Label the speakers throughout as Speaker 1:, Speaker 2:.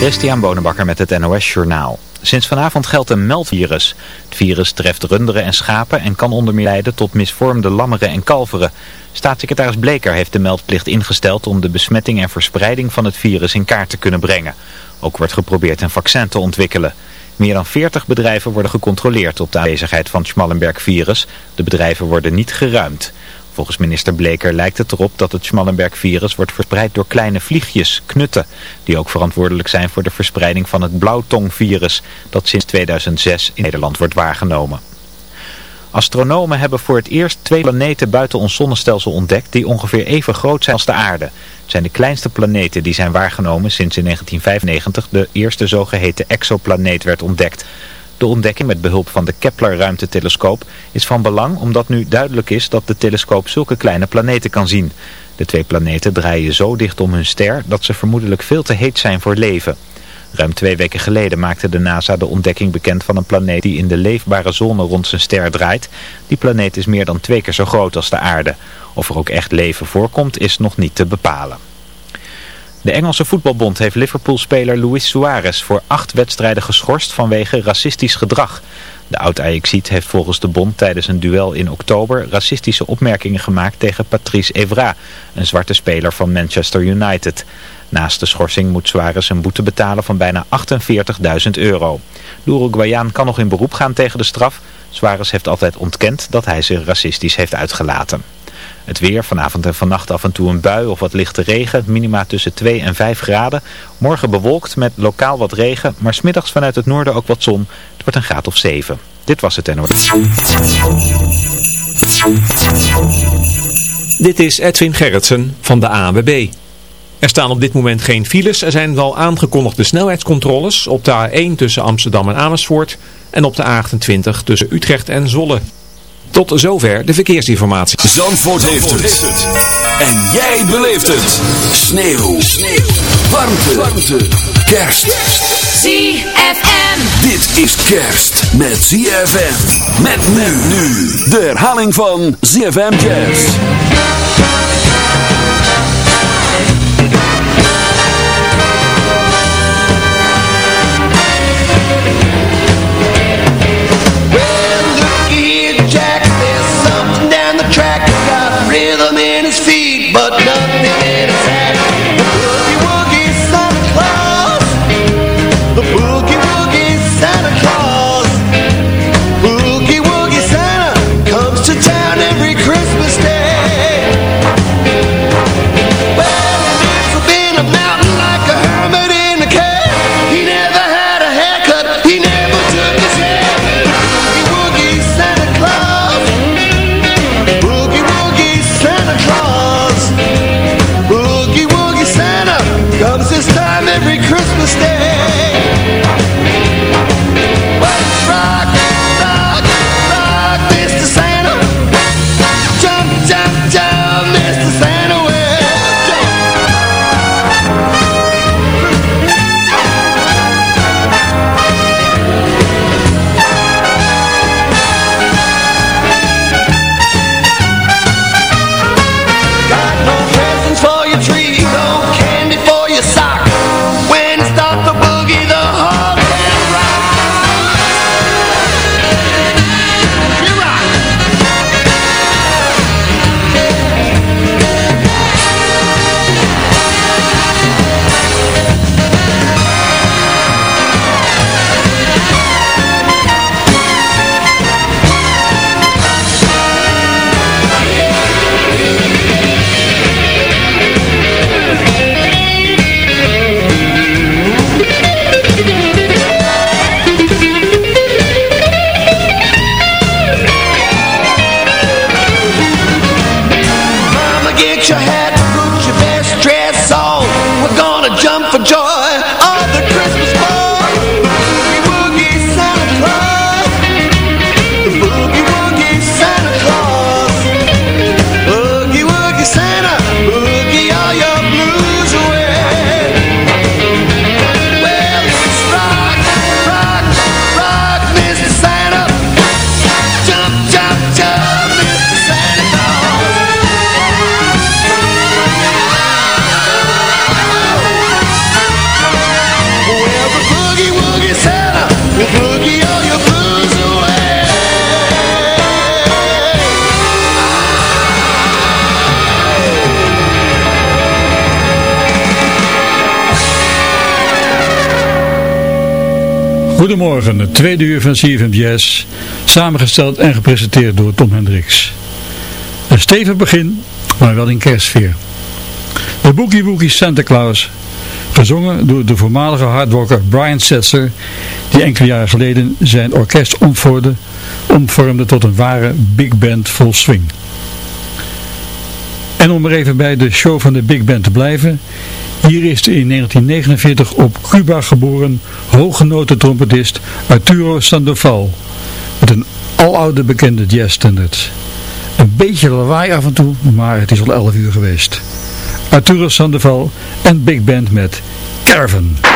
Speaker 1: Christian Bonenbakker met het NOS Journaal. Sinds vanavond geldt een meldvirus. Het virus treft runderen en schapen en kan onder meer leiden tot misvormde lammeren en kalveren. Staatssecretaris Bleker heeft de meldplicht ingesteld om de besmetting en verspreiding van het virus in kaart te kunnen brengen. Ook wordt geprobeerd een vaccin te ontwikkelen. Meer dan 40 bedrijven worden gecontroleerd op de aanwezigheid van het Schmallenberg-virus. De bedrijven worden niet geruimd. Volgens minister Bleker lijkt het erop dat het Schmallenberg-virus wordt verspreid door kleine vliegjes, knutten, die ook verantwoordelijk zijn voor de verspreiding van het blauwtongvirus, dat sinds 2006 in Nederland wordt waargenomen. Astronomen hebben voor het eerst twee planeten buiten ons zonnestelsel ontdekt die ongeveer even groot zijn als de aarde. Het zijn de kleinste planeten die zijn waargenomen sinds in 1995 de eerste zogeheten exoplaneet werd ontdekt. De ontdekking met behulp van de Kepler-ruimtetelescoop is van belang omdat nu duidelijk is dat de telescoop zulke kleine planeten kan zien. De twee planeten draaien zo dicht om hun ster dat ze vermoedelijk veel te heet zijn voor leven. Ruim twee weken geleden maakte de NASA de ontdekking bekend van een planeet die in de leefbare zone rond zijn ster draait. Die planeet is meer dan twee keer zo groot als de aarde. Of er ook echt leven voorkomt is nog niet te bepalen. De Engelse voetbalbond heeft Liverpool-speler Luis Suarez voor acht wedstrijden geschorst vanwege racistisch gedrag. De oud-Ajaxiet heeft volgens de bond tijdens een duel in oktober racistische opmerkingen gemaakt tegen Patrice Evra, een zwarte speler van Manchester United. Naast de schorsing moet Suarez een boete betalen van bijna 48.000 euro. De Uruguayaan kan nog in beroep gaan tegen de straf. Suarez heeft altijd ontkend dat hij zich racistisch heeft uitgelaten. Het weer, vanavond en vannacht af en toe een bui of wat lichte regen, minima tussen 2 en 5 graden. Morgen bewolkt met lokaal wat regen, maar smiddags vanuit het noorden ook wat zon. Het wordt een graad of 7. Dit was het NOS.
Speaker 2: Dit is Edwin Gerritsen van de ANWB. Er staan op dit moment geen files. Er zijn wel aangekondigde snelheidscontroles op de A1 tussen Amsterdam en Amersfoort en op de A28 tussen Utrecht en Zolle. Tot zover de verkeersinformatie.
Speaker 3: Zandvoort, heeft, het. En jij beleeft het. Sneeuw. Sneeuw. Warmte. Warmte. Kerst.
Speaker 4: ZFM.
Speaker 3: Dit is kerst met ZFM. Met nu. nu. De herhaling van ZFM Jazz.
Speaker 4: When
Speaker 5: Goedemorgen, het tweede uur van CFM Jazz, samengesteld en gepresenteerd door Tom Hendricks. Een stevig begin, maar wel in kerstsfeer. De Boogie Woogie Santa Claus, gezongen door de voormalige hardworker Brian Setzer, die enkele jaren geleden zijn orkest omvormde tot een ware big band vol swing. En om er even bij de show van de big band te blijven, hier is de in 1949 op Cuba geboren hooggenoten trompetist Arturo Sandoval, met een aloude bekende jazzstandard. Een beetje lawaai af en toe, maar het is al 11 uur geweest. Arturo Sandoval en Big Band met Caravan.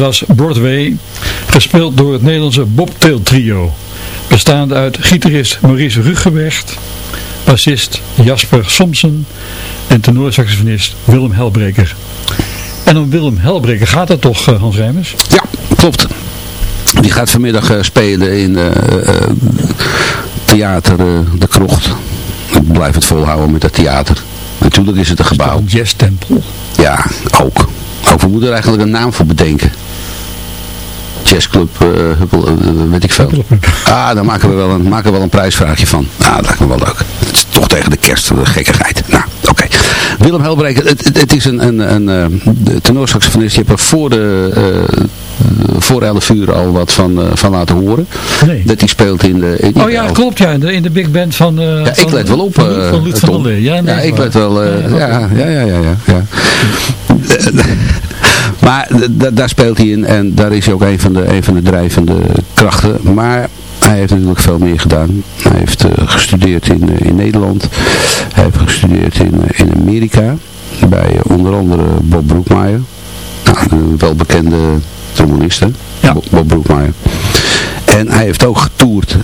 Speaker 5: Was Broadway, gespeeld door het Nederlandse Bobtail Trio, bestaande uit gitarist Maurice Ruggewecht, bassist Jasper Somsen en tenorsaxofonist Willem Helbreker. En om Willem Helbreker gaat het toch, eh, Hans Rijmers?
Speaker 6: Ja, klopt. Die gaat vanmiddag eh, spelen in eh, Theater De Krocht. Ik blijf het volhouden met dat theater. Natuurlijk is het een gebouw.
Speaker 5: Een jazztempel.
Speaker 6: Ja, ook. Ook we moeten er eigenlijk een naam voor bedenken. Jazzclub, eh, Huppel, eh, weet ik veel. Ah, daar maken we wel een, maken we wel een prijsvraagje van. Ah, dat lijkt me wel leuk. Het is toch tegen de kerst, een gekkigheid. Nou, oké. Willem Helbreker, het, het, het is een, een, een, eh, de tenorsaxofonist. Je hebt er voor de... eh, voor 11 uur al wat van, eh, van laten horen.
Speaker 5: Nee.
Speaker 6: Dat hij speelt in de... in
Speaker 5: Oh ja,
Speaker 6: de-
Speaker 5: klopt ja, in de, in de big band van... eh,
Speaker 6: ja, ik
Speaker 5: van-
Speaker 6: let wel op.
Speaker 5: Van,
Speaker 6: eh,
Speaker 5: van der Lee. Ja, nee,
Speaker 6: ja,
Speaker 5: is
Speaker 6: ik let wel. eh,
Speaker 5: ja,
Speaker 6: ja, ja, ja, ja, ja. maar daar speelt hij in en daar is hij ook een van de, een van de drijvende krachten. Maar hij heeft natuurlijk veel meer gedaan. Hij heeft eh, gestudeerd in, eh, in Nederland. Hij heeft gestudeerd in, eh, in Amerika. Bij onder andere Bob Broekmaier. Nou, een welbekende trombonist, hè?
Speaker 5: Ja.
Speaker 6: Bob, Bob Broekmaier. En hij heeft ook getoerd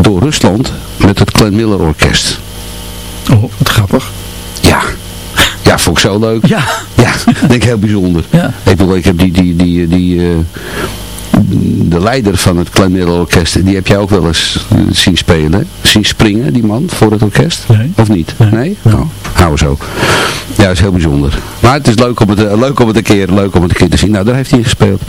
Speaker 6: door Rusland met het Glenn Miller Orkest.
Speaker 5: Oh, wat grappig.
Speaker 6: Ja. Ja, vond ik zo leuk.
Speaker 5: Ja.
Speaker 6: Ja, denk ik heel bijzonder.
Speaker 5: Ja.
Speaker 6: Ik bedoel, ik heb die, die, die, die, eh, de leider van het Klein Middelorkest, die heb jij ook wel eens eh, zien spelen, zien springen, die man, voor het orkest?
Speaker 5: Nee.
Speaker 6: Of niet?
Speaker 5: Nee.
Speaker 6: Nee? Oh, hou zo. Ja, dat is heel bijzonder. Maar het is leuk om het, eh, leuk om het, een, keer, leuk om het een keer te zien. Nou, daar heeft hij in gespeeld.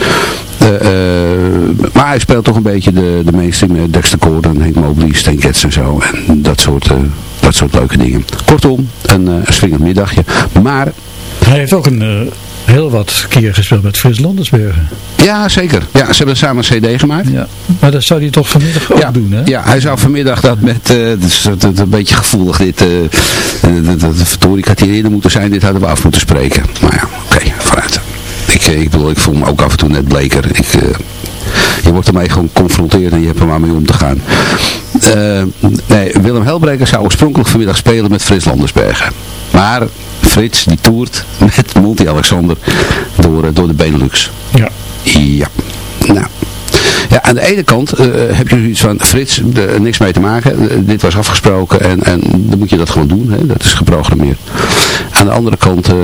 Speaker 6: Eh, eh, maar hij speelt toch een beetje de, de mainstream, eh, Dexter Gordon, Henk Mobley, Stan Getz en zo. En dat soort, eh, dat soort leuke dingen. Kortom, een, eh, een swingend middagje. Maar
Speaker 5: Hij heeft ook een, eh, heel wat keer gespeeld met Frits Landersbergen.
Speaker 6: Ja, zeker. Ja, ze hebben samen een cd gemaakt.
Speaker 5: Ja. Maar dat zou hij toch vanmiddag ook
Speaker 6: ja,
Speaker 5: doen, hè?
Speaker 6: ja, hij zou vanmiddag dat met, eh het is een beetje gevoelig dit, eh eh, dat- dat- verdorie, had hier eerder moeten zijn, dit hadden we af moeten spreken. Maar ja, oké, vooruit. Ik, eh, ik bedoel, ik voel me ook af en toe net bleker. Ik, eh, je wordt ermee gewoon geconfronteerd en je hebt er maar mee om te gaan. Eh, nee, Willem Helbreker zou oorspronkelijk vanmiddag spelen met Frits Landersbergen. Maar Frits, die toert met Monty Alexander door, eh, door de Benelux.
Speaker 5: Ja.
Speaker 6: Ja. Nou. Ja, aan de ene kant eh, heb je zoiets van, Frits, er niks mee te maken. Eh, dit was afgesproken en, en dan moet je dat gewoon doen. Hè? Dat is geprogrammeerd. Aan de andere kant, eh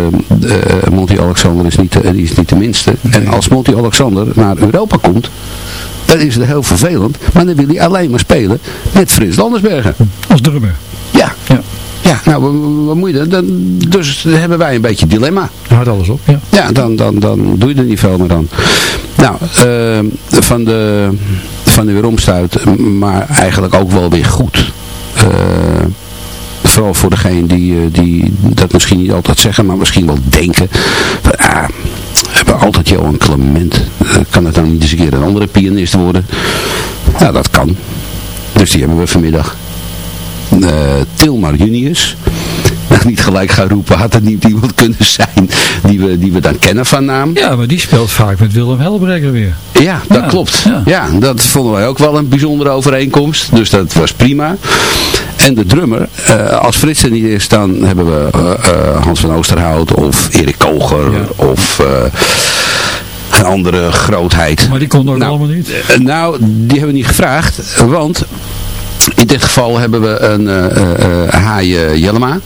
Speaker 6: eh, Monty Alexander is niet, de, is niet de minste. En als Monty Alexander naar Europa komt, dan is het heel vervelend. Maar dan wil hij alleen maar spelen met Frits Landersbergen.
Speaker 5: Als drummer.
Speaker 6: Ja.
Speaker 5: Ja.
Speaker 6: Ja, nou, wat- moet je dan? dan? Dus hebben wij een beetje een dilemma.
Speaker 5: Houdt alles op, ja.
Speaker 6: Ja, dan, dan, dan doe je er niet veel meer dan. Nou, eh, van de, van de weeromstuit, maar eigenlijk ook wel weer goed. Eh, vooral voor degene die, eh, die dat misschien niet altijd zeggen, maar misschien wel denken. Van, ah, we hebben altijd Johan Clement. Eh, kan het dan niet eens een keer een andere pianist worden? Nou, dat kan. Dus die hebben we vanmiddag. Eh, Tilmar Junius. Nou, niet gelijk gaan roepen, had het niet iemand kunnen zijn die we, die we dan kennen van naam?
Speaker 5: Ja, maar die speelt vaak met Willem Helbreker weer.
Speaker 6: Ja, dat
Speaker 5: Ja,
Speaker 6: klopt.
Speaker 5: ja.
Speaker 6: Ja. dat vonden wij ook wel een bijzondere overeenkomst. Dus dat was prima. En de drummer, eh, als Frits er niet is, dan hebben we eh, Hans van Oosterhout of Erik Koger
Speaker 5: Ja.
Speaker 6: of een andere grootheid.
Speaker 5: Maar die kon ook
Speaker 6: Nou,
Speaker 5: allemaal niet.
Speaker 6: Nou, die hebben we niet gevraagd, want in dit geval hebben we een Haaien Jellema.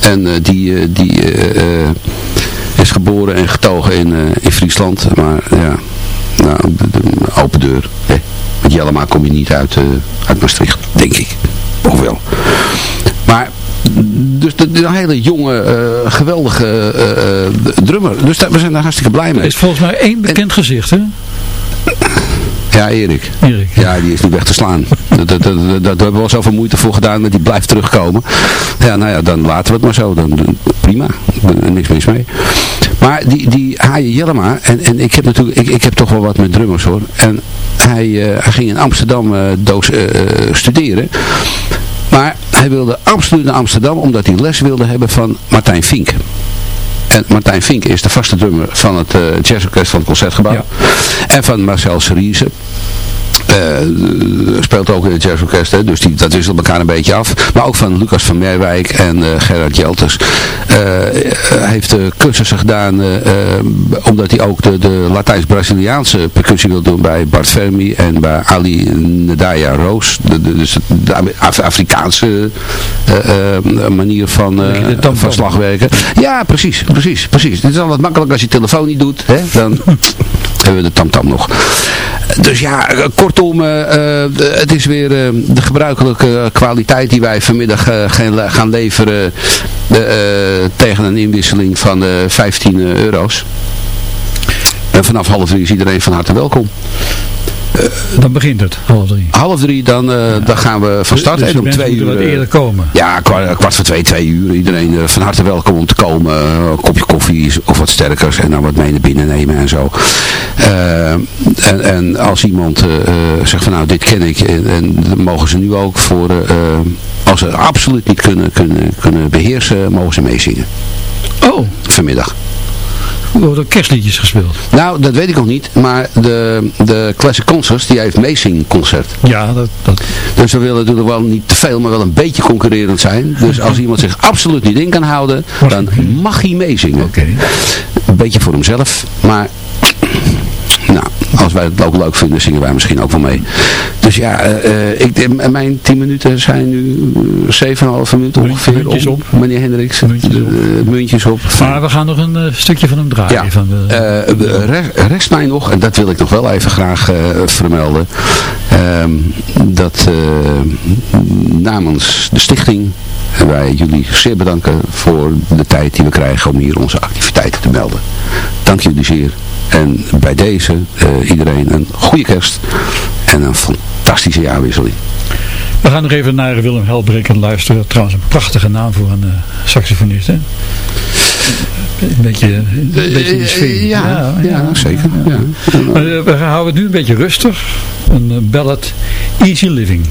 Speaker 6: En die, die is geboren en getogen in, in Friesland. Maar ja, nou, de- de- open deur. Hè. Met Jellema kom je niet uit, uit Maastricht, denk ik. Of wel. Maar, dus een hele jonge, geweldige drummer. Dus daar, we zijn daar hartstikke blij
Speaker 5: Er
Speaker 6: mee.
Speaker 5: is volgens mij één bekend gezicht, hè?
Speaker 6: Ja, Erik.
Speaker 5: Erik.
Speaker 6: Ja, die is niet weg te slaan. Dat, dat, dat, dat- daar hebben we wel zoveel moeite voor gedaan dat die blijft terugkomen. Ja, nou ja, dan laten we het maar zo. Dan, prima, Er- niks mis mee. Maar die, die Haaien Jellema, en, en ik heb natuurlijk, ik, ik heb toch wel wat met drummers hoor. En hij, eh, hij ging in Amsterdam eh, doos, eh, studeren. Maar hij wilde absoluut naar Amsterdam omdat hij les wilde hebben van Martijn Fink. En Martijn Fink is de vaste drummer van het eh, jazzorkest van het Concertgebouw.
Speaker 5: Ja.
Speaker 6: En van Marcel Cerise. Eh, speelt ook in het jazzorkest, hè, dus die, dat wisselt elkaar een beetje af. Maar ook van Lucas van Merwijk en uh, Gerard Jelters. hij heeft uh, cursussen gedaan, omdat hij ook de, de Latijns-Braziliaanse percussie wil doen bij Bart Fermi en bij Ali Nadaya Roos. De, de, dus de Afrikaanse manier van, van slagwerken. Ja, precies, precies, precies. Het is al wat makkelijk als je telefoon niet doet, hè, dan hebben de tamtam nog. Dus ja, kortom, uh, het is weer uh, de gebruikelijke kwaliteit die wij vanmiddag gaan, leveren tegen een inwisseling van 15 euro's. En vanaf half drie is iedereen van harte welkom.
Speaker 5: Uh, dan begint het, half drie.
Speaker 6: Half drie, dan, uh, ja. dan gaan we van start.
Speaker 5: Dus
Speaker 6: en om twee uur.
Speaker 5: wat eerder komen.
Speaker 6: Ja, kwart, kwart voor twee, twee uur. Iedereen uh, van harte welkom om te komen. een kopje koffie of wat sterkers en dan wat mee naar binnen nemen en zo. en, en als iemand zegt van nou, dit ken ik. En, en dan mogen ze nu ook voor, als ze absoluut niet kunnen, kunnen, kunnen beheersen, mogen ze meezingen.
Speaker 5: Oh.
Speaker 6: Vanmiddag
Speaker 5: worden kerstliedjes gespeeld.
Speaker 6: Nou, dat weet ik nog niet. Maar de, de Classic Concerts, die heeft meezingconcert.
Speaker 5: Ja, dat, dat...
Speaker 6: Dus we willen natuurlijk wel niet te veel, maar wel een beetje concurrerend zijn. Dus als iemand zich absoluut niet in kan houden, dan mag hij meezingen.
Speaker 5: Oké.
Speaker 6: Een beetje voor hemzelf, maar nou, als wij het ook leuk vinden, zingen wij misschien ook wel mee. Dus ja, uh, ik, mijn 10 minuten zijn nu 7,5 minuten ongeveer.
Speaker 5: Muntjes op.
Speaker 6: Meneer Hendricks.
Speaker 5: Muntjes op.
Speaker 6: Muntjes op.
Speaker 5: Maar we gaan nog een stukje van hem draaien.
Speaker 6: Ja,
Speaker 5: van
Speaker 6: de... rest, rest mij nog, en dat wil ik nog wel even graag vermelden. Ehm, dat namens de stichting wij jullie zeer bedanken voor de tijd die we krijgen om hier onze activiteiten te melden. Dank jullie zeer. En bij deze uh, iedereen een goede kerst en een fantastische jaarwisseling.
Speaker 5: We gaan nog even naar Willem Helbreken luisteren. Trouwens een prachtige naam voor een uh, saxofonist. Hè? Een beetje, een beetje in de sfeer.
Speaker 6: Ja, ja, ja, zeker. Ja.
Speaker 5: Maar, uh, we houden het nu een beetje rustig. Een ballad Easy Living.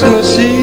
Speaker 7: 可惜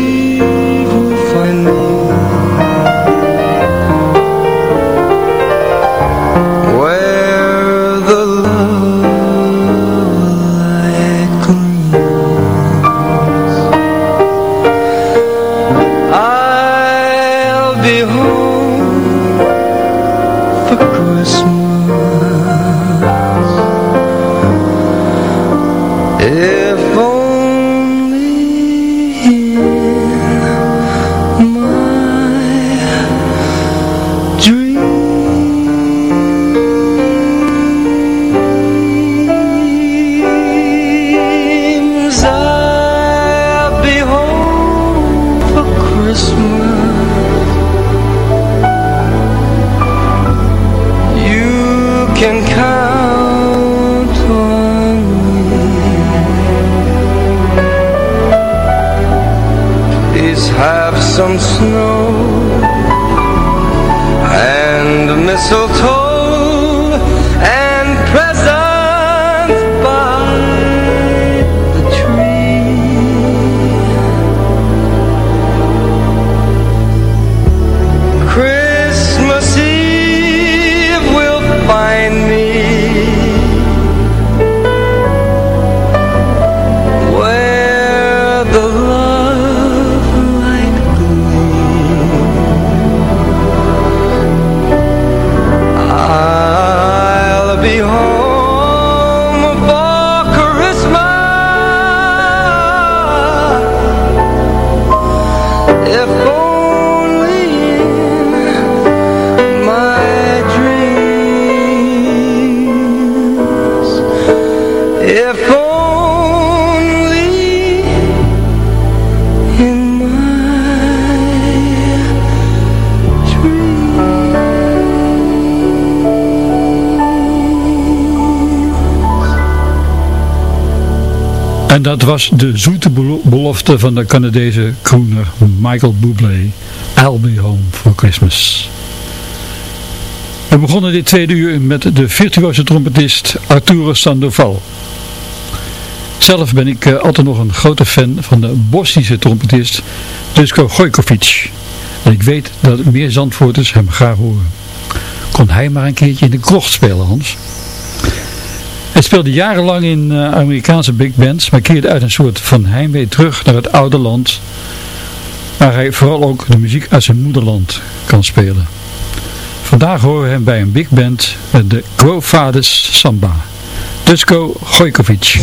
Speaker 7: If
Speaker 5: En dat was de zoete belofte van de Canadese crooner Michael Bublé. I'll be home for Christmas. We begonnen dit tweede uur met de virtuose trompetist Arturo Sandoval. Zelf ben ik eh, altijd nog een grote fan van de Bosnische trompetist Dusko Gojkovic. En ik weet dat meer Zandvoorters hem graag horen. Kon hij maar een keertje in de krocht spelen, Hans? Hij speelde jarenlang in eh, Amerikaanse big bands, maar keerde uit een soort van heimwee terug naar het oude land, waar hij vooral ook de muziek uit zijn moederland kan spelen. Vandaag horen we hem bij een big band met de Growfathers Samba. Dusko Gojkovic.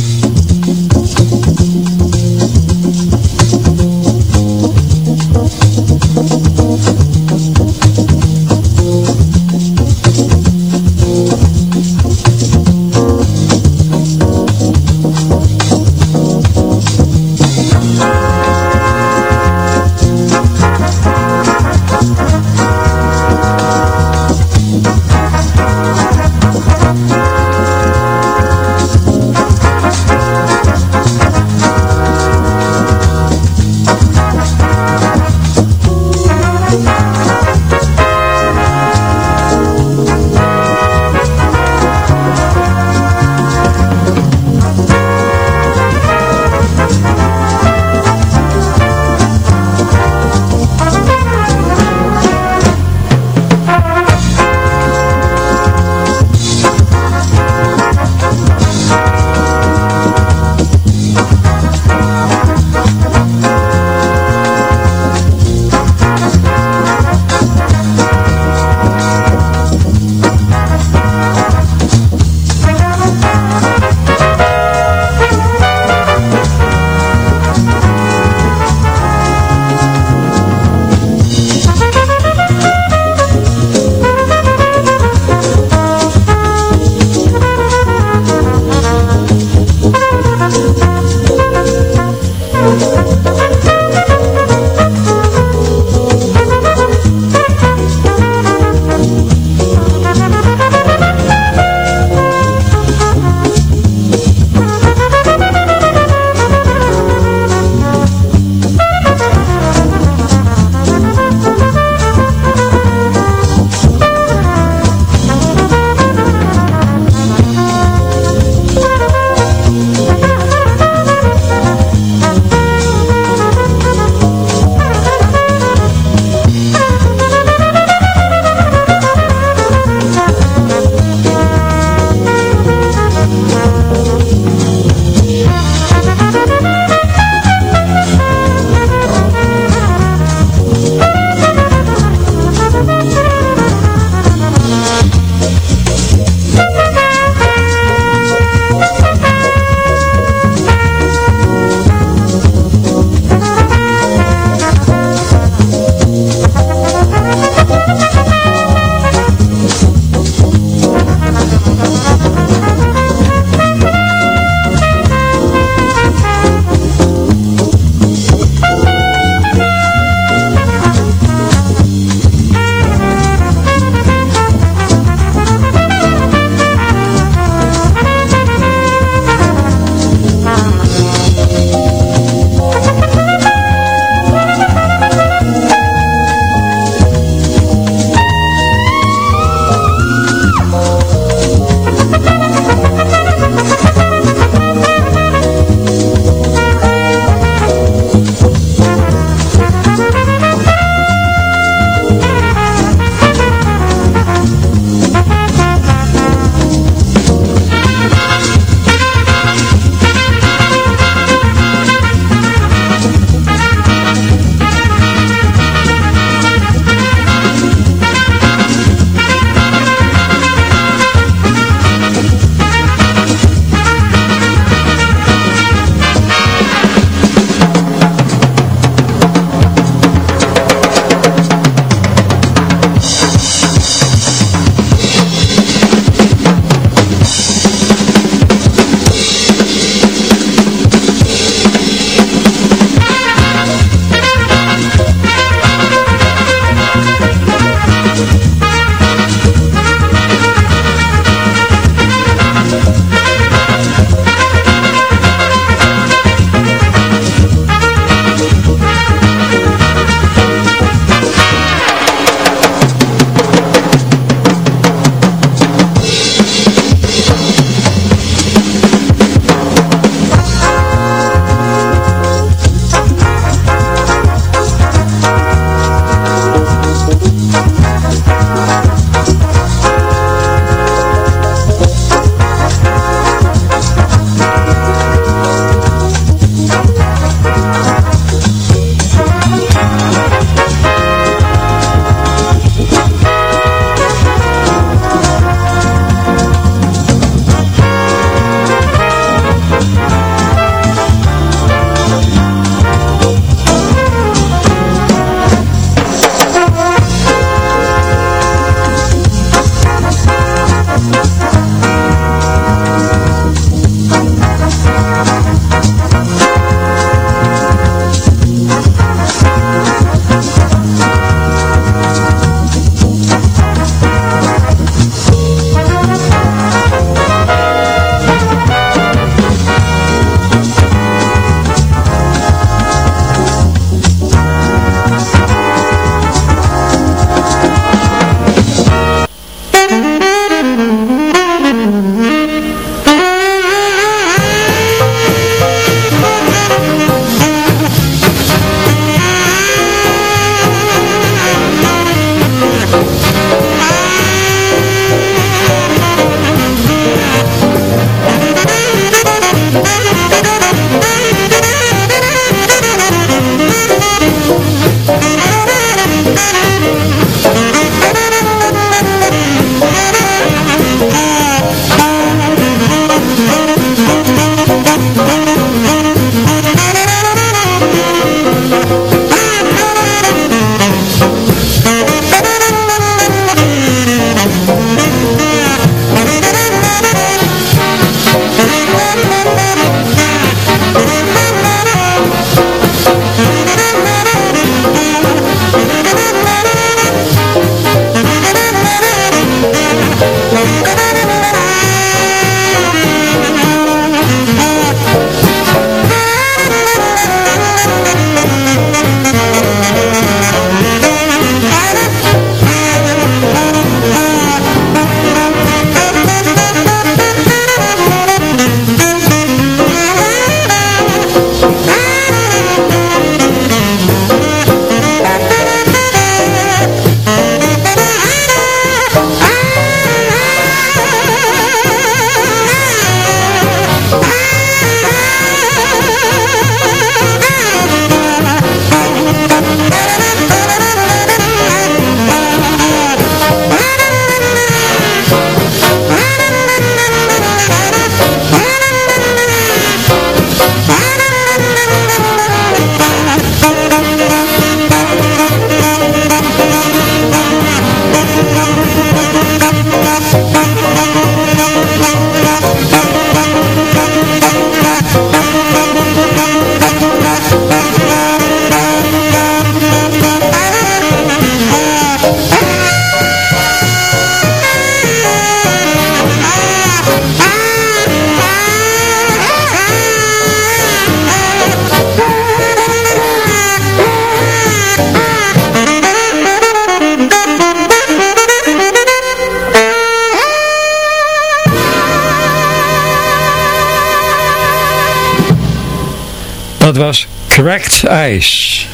Speaker 8: Was Cracked Ice.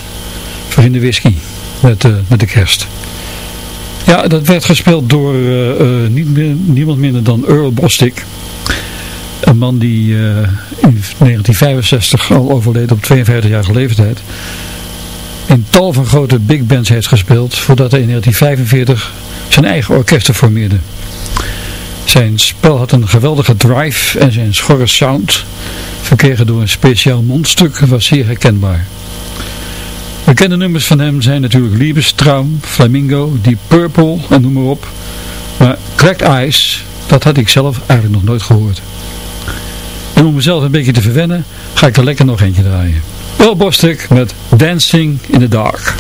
Speaker 8: Voor in de whisky. Met, uh, met de kerst. Ja, dat werd gespeeld door niet meer, niemand minder dan Earl Bostic. Een man die in 1965 al overleed op 52-jarige leeftijd. In tal van grote big bands heeft gespeeld voordat hij in 1945 zijn eigen orkesten formeerde. Zijn spel had een geweldige drive en zijn schorre sound, verkregen door een speciaal mondstuk, was zeer herkenbaar. Bekende nummers van hem zijn natuurlijk Liebestraum, Flamingo, Deep Purple en noem maar op. Maar Cracked Ice, dat had ik zelf eigenlijk nog nooit gehoord. En om mezelf een beetje te verwennen, ga ik er lekker nog eentje draaien. Wel Bostic met Dancing in the Dark.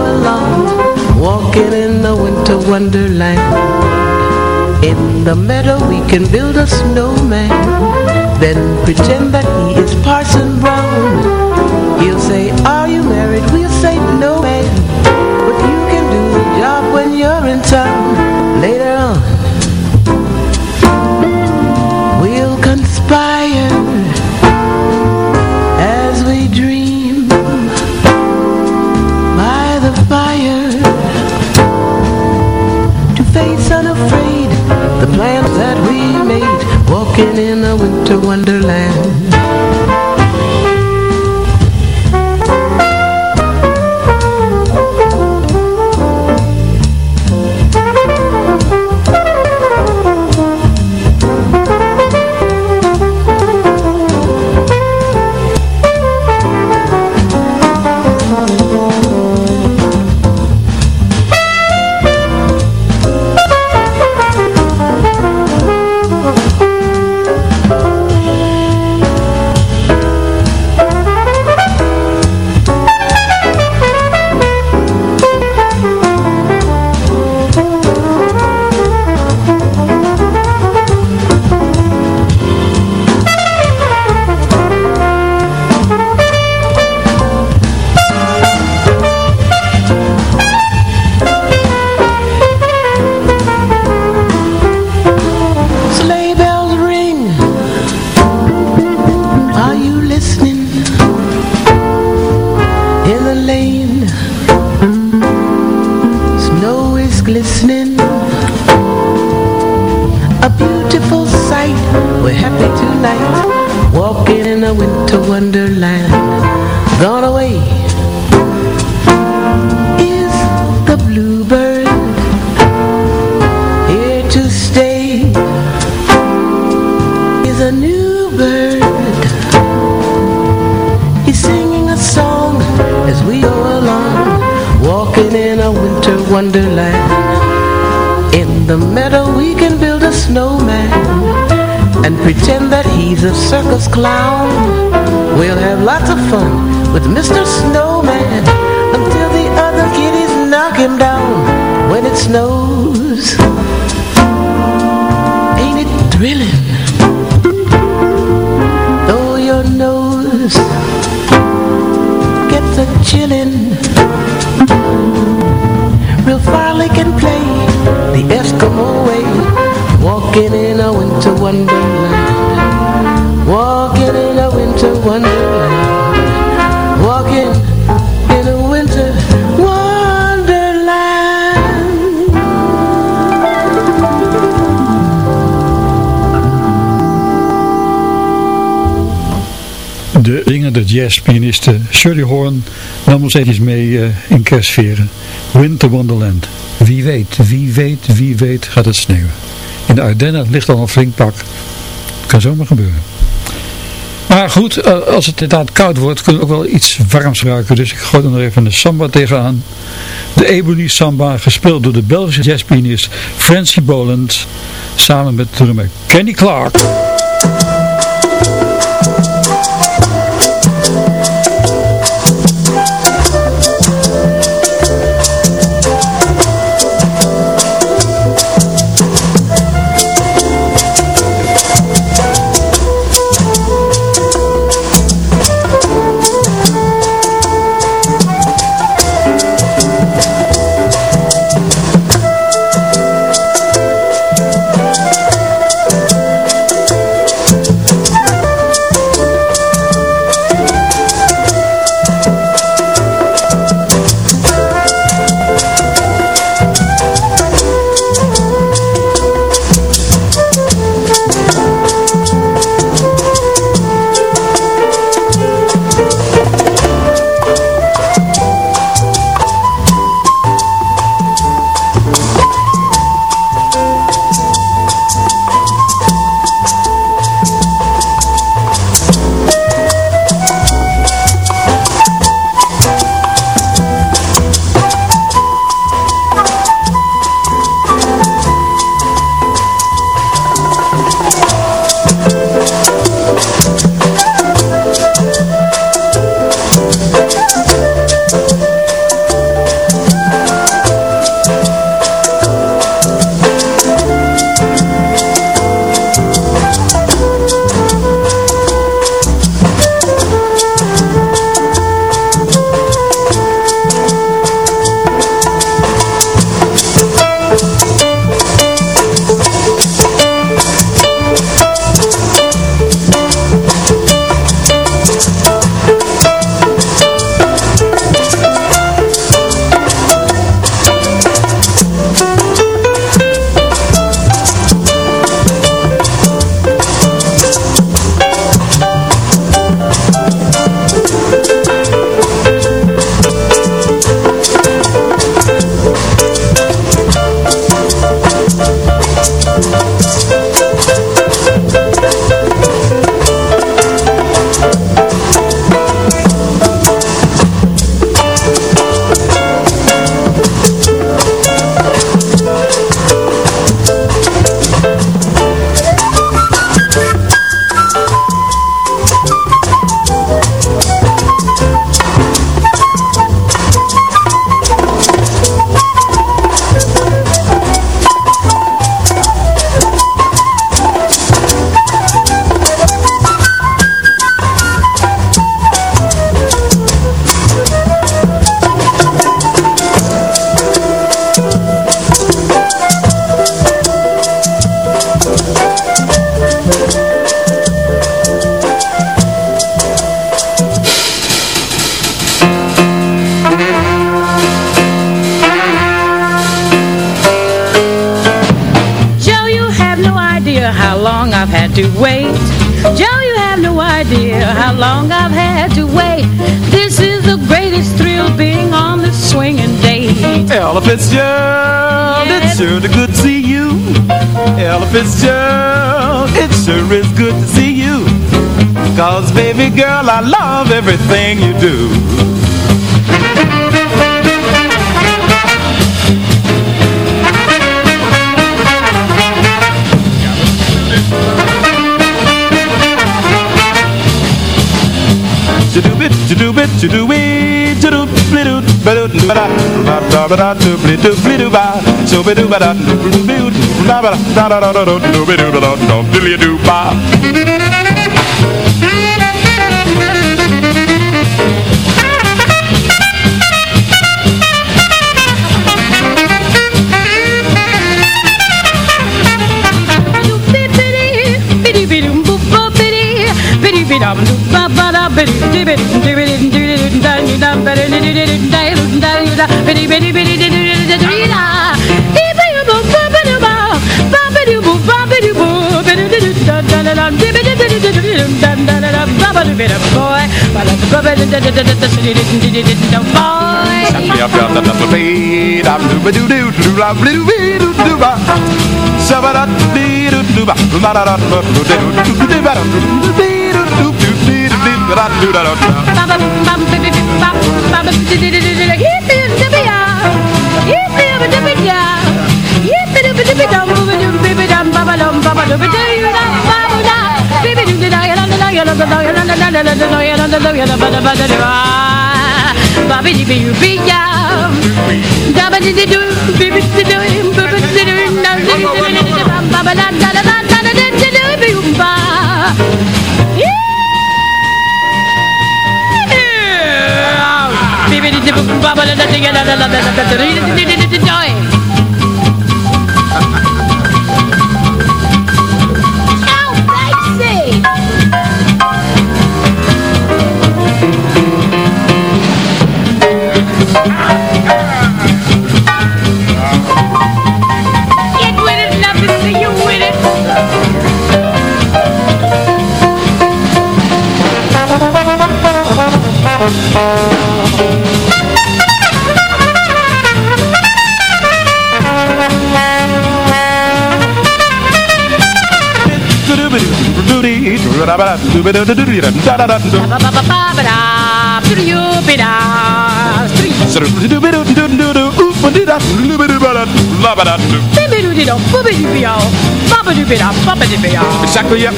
Speaker 8: along, walking in the winter wonderland. In the meadow we can build a snowman, then pretend that he is Parson Brown. He'll say, are you married? We'll say, no man, but you can do the job when you're in town. Later on walking in a winter wonderland. We're happy tonight. Walking in a winter wonderland. Gone away Is the bluebird. Here to stay Is a new bird. He's singing a song As we go along. Walking in a winter wonderland. In the meadow pretend that he's a circus clown We'll have lots of fun with Mr. Snowman Until the other kiddies knock him down When it snows Ain't it thrilling? Though your nose Gets a chillin' Real frolic and play the Eskimo way Walking in a winter wonderland Walking in a winter wonderland Walking in a winter wonderland
Speaker 5: De zingende jazzpianiste Shirley Horn nam ons eventjes mee uh, in kerstsferen. Winter Wonderland. Wie weet, wie weet, wie weet gaat het sneeuwen. In de Ardennen ligt al een flink pak. Kan zomaar gebeuren. Maar goed, uh, als het inderdaad koud wordt, kunnen we ook wel iets warms ruiken. Dus ik gooi er nog even een samba tegenaan. De Ebony Samba, gespeeld door de Belgische jazzpianist Francie Boland. Samen met drummer Kenny Clark.
Speaker 9: Baby girl, I love everything you do.
Speaker 10: Boy Baby, Thank Exactly, yeah.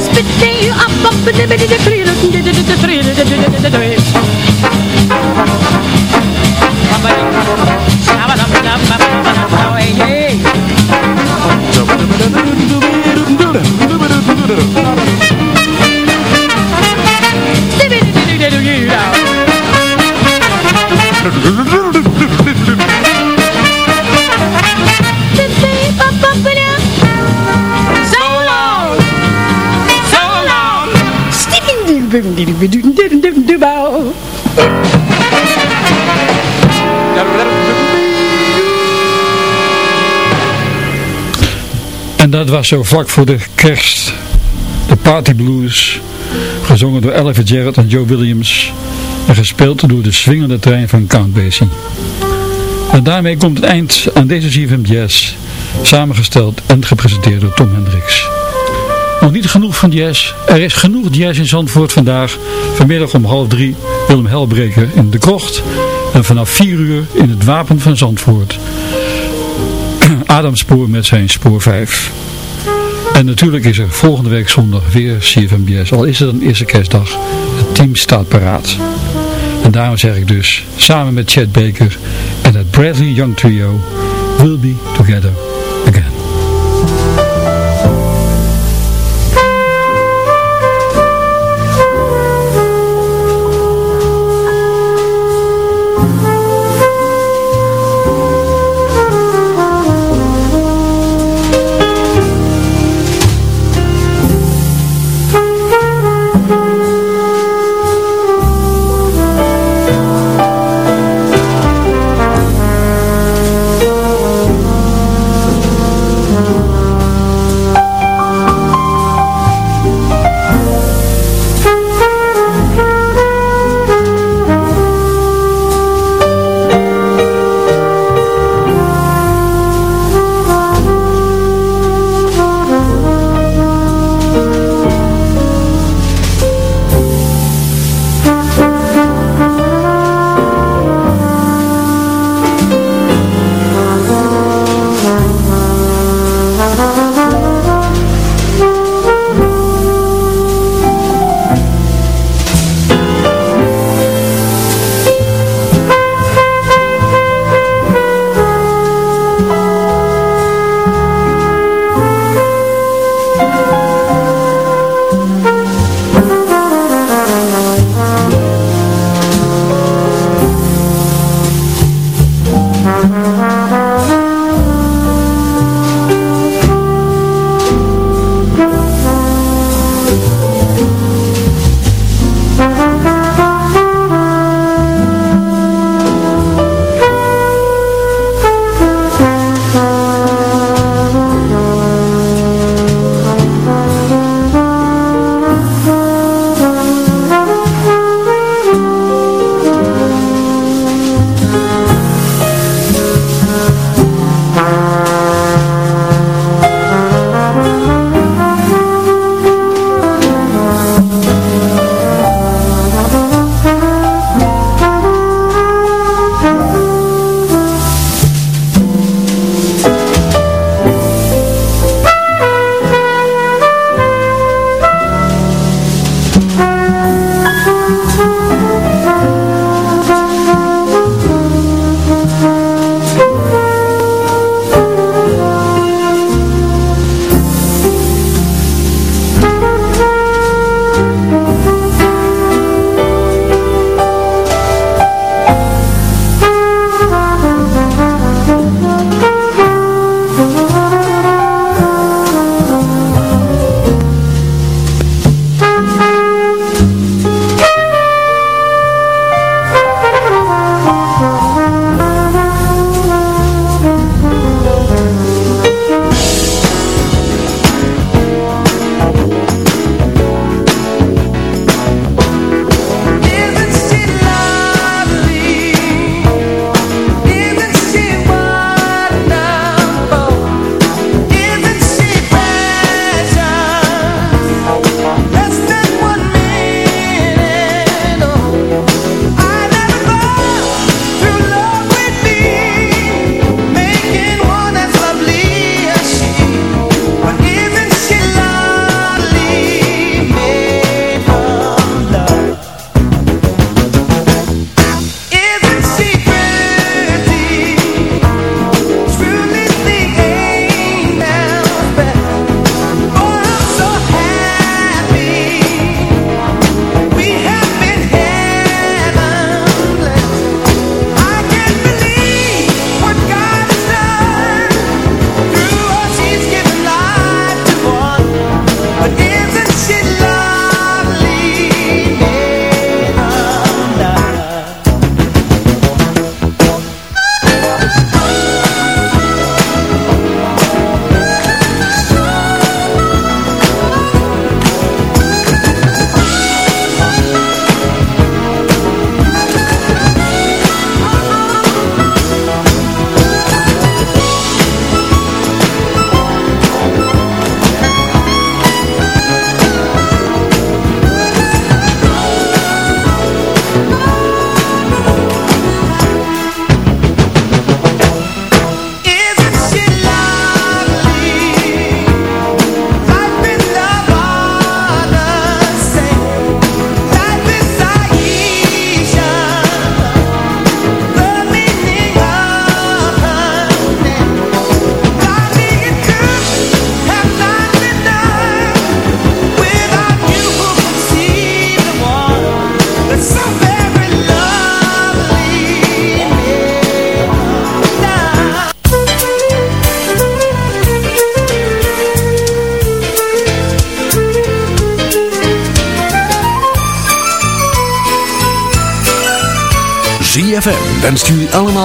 Speaker 10: Spitting you
Speaker 9: up, So long,
Speaker 10: so long, so long.
Speaker 5: En dat was zo vlak voor de kerst. De Party Blues, gezongen door Ella Fitzgerald en Joe Williams en gespeeld door de swingende trein van Count Basie. En daarmee komt het eind aan deze CFM Jazz, samengesteld en gepresenteerd door Tom Hendricks. Nog niet genoeg van jazz. Er is genoeg jazz in Zandvoort vandaag. Vanmiddag om half drie Willem Helbreker in de krocht. En vanaf vier uur in het Wapen van Zandvoort. Adam Spoor met zijn Spoor 5. En natuurlijk is er volgende week zondag weer CFM Jazz. Al is het een eerste kerstdag. Het team staat paraat. En daarom zeg ik dus, samen met Chad Baker en het Bradley Young Trio, We'll Be Together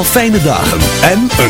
Speaker 3: fijne dagen en een